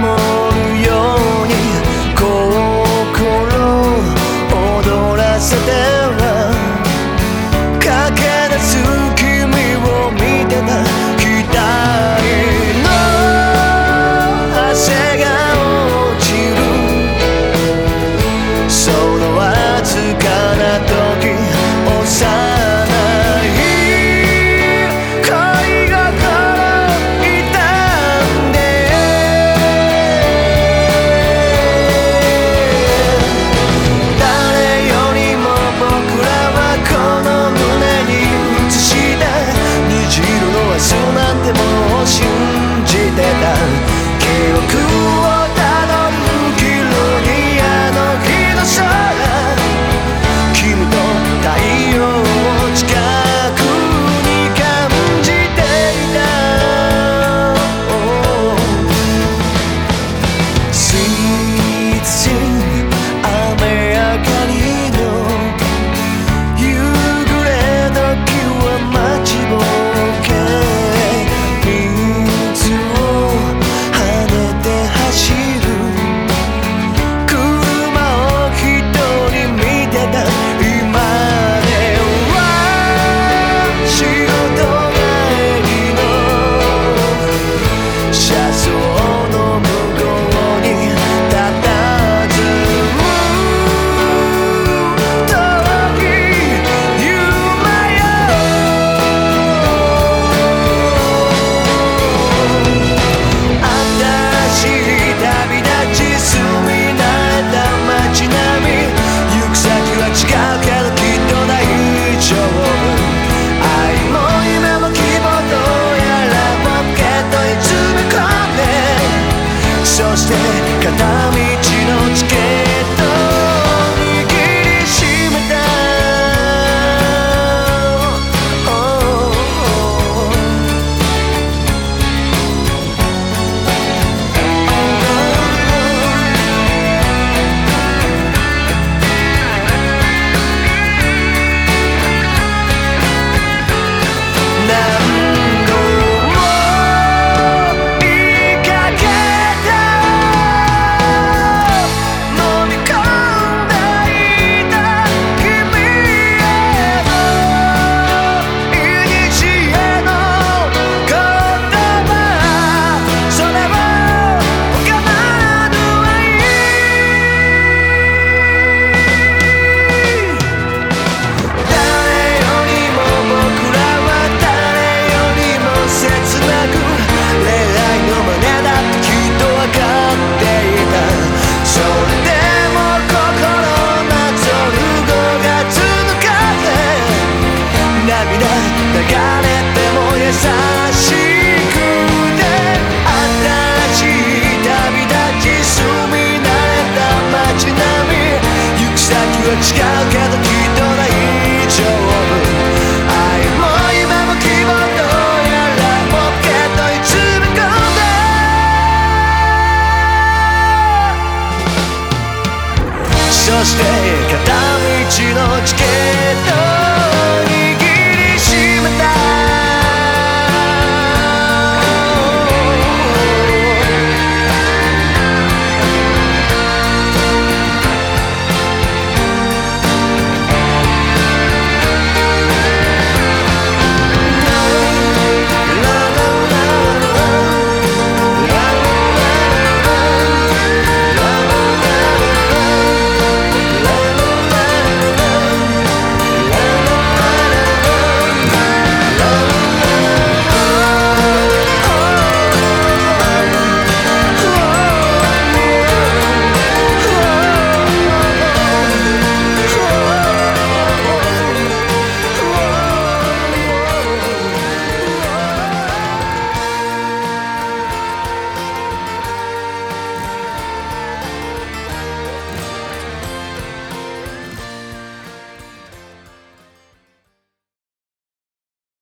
amor. 違う片道のチケット